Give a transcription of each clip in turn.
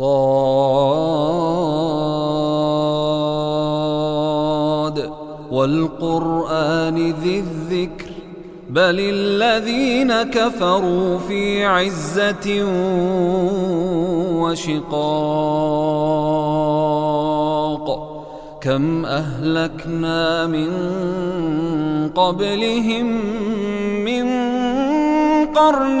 صاد والقرآن ذي الذكر بل الذين كفروا في عزة وشقاق كم أهلكنا من قبلهم من قرن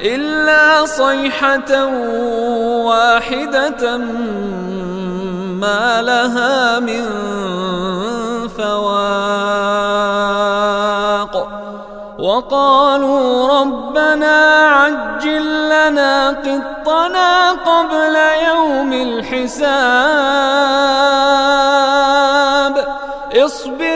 إلا صيحة واحدة ما لها من فواق. وقالوا ربنا عجل لنا قطنا قبل يوم الحساب. اصبر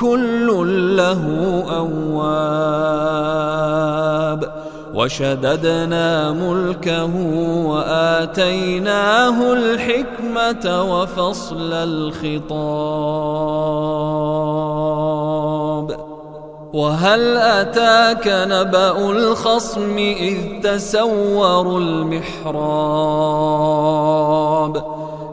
كل له أواب وشددنا ملكه وآتيناه الحكمة وفصل الخطاب وهل أتاك نبأ الخصم إذ تسوروا المحراب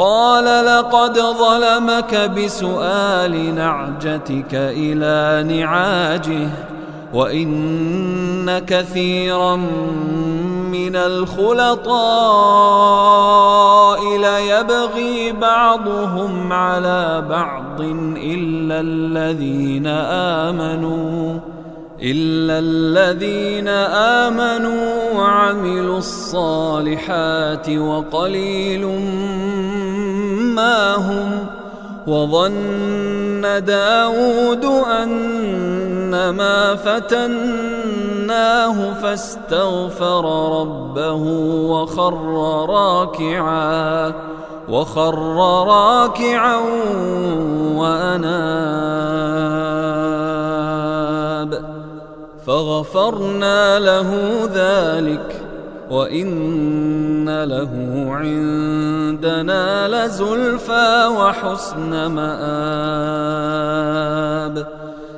قال لقد ظلمك بسؤال نعجتك إلى نعاجه وإن كثيرا من الخلطاء ليبغي بعضهم على بعض إلا الذين آمنوا إلا الذين آمنوا وعملوا الصالحات وقليل ما هم وظن داود أنما فتناه فاستغفر ربه وخر راكعا وخر راكعا وأناب فغفرنا له ذلك وإن له عندنا لزلفى وحسن مآب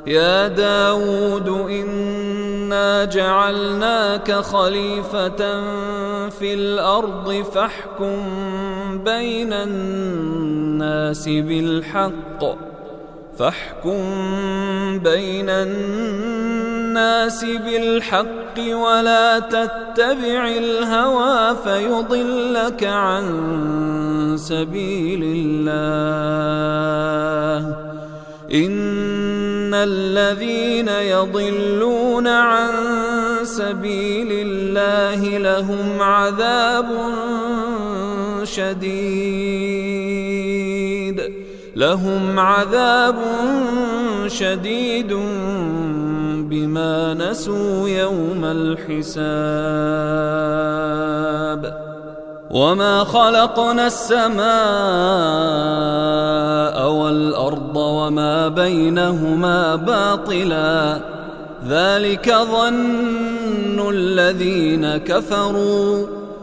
يا داود إنا جعلناك خليفة في الأرض فاحكم بين الناس بالحق فاحكم بين الناس بالحق ولا تتبع الهوى فيضلك عن سبيل الله. إن الذين يضلون عن سبيل الله لهم عذاب شديد. لهم عذاب شديد بما نسوا يوم الحساب. وما خلقنا السماء والارض وما بينهما باطلا. ذلك ظن الذين كفروا.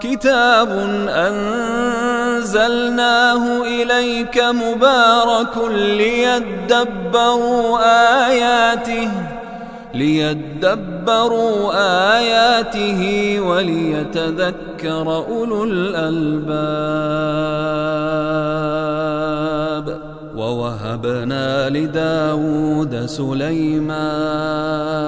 كتاب أنزلناه إليك مبارك ليدبروا آياته ليدبروا آياته وليتذكر أولو الألباب. ووهبنا لداود سليمان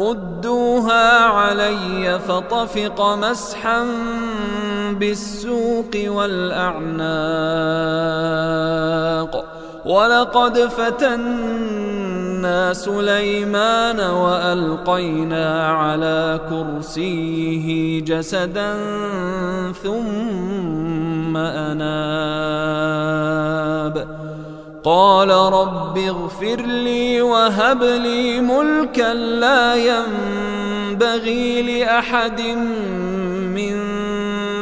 ردوها علي فطفق مسحا بالسوق والأعناق. ولقد فتنا سليمان وألقينا على كرسيه جسدا ثم أناب. قال رب اغفر لي وهب لي ملكا لا ينبغي لأحد من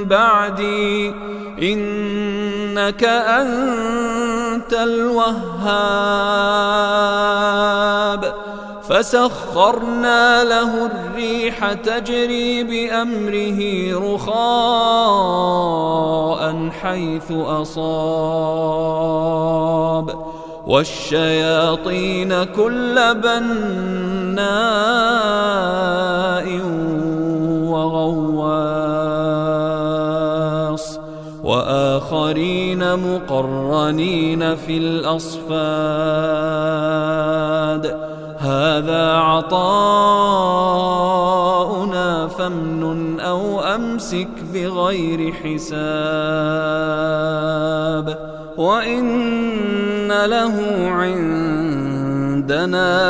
بعدي. إنك أنت الوهاب. فسخرنا له الريح تجري بأمره رخاء حيث أصاب. والشياطين كل بناء وغواص. وآخرين مقرنين في الأصفاد. هذا عطاؤنا فامنن أو أمسك بغير حساب وإن له عندنا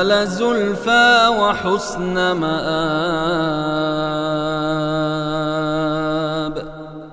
لزلفى وحسن مآب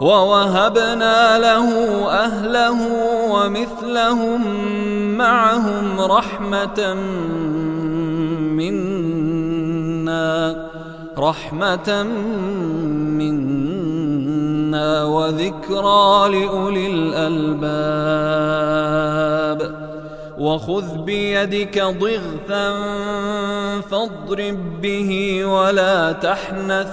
ووهبنا له أهله ومثلهم معهم رحمة منا رحمة منا وذكرى لأولي الألباب. وخذ بيدك ضغثا فاضرب به ولا تحنث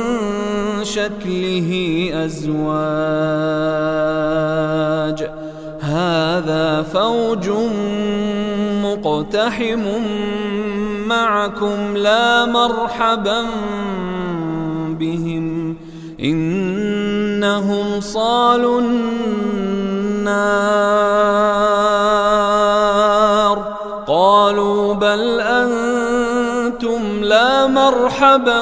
شكله أزواج. هذا فوج مقتحم معكم لا مرحبا بهم. إنهم صالوا النار. قالوا بل أنتم لا مرحبا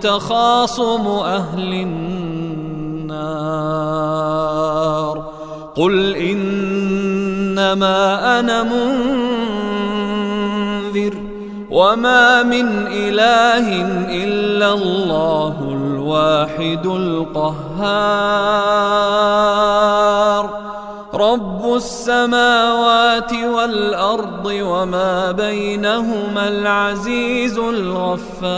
تخاصم أهل النار. قل إنما أنا منذر وما من إله إلا الله الواحد القهار. رب السماوات والأرض وما بينهما العزيز الغفار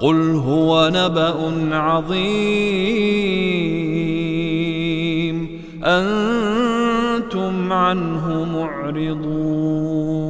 قل هو نبأ عظيم أنتم عنه معرضون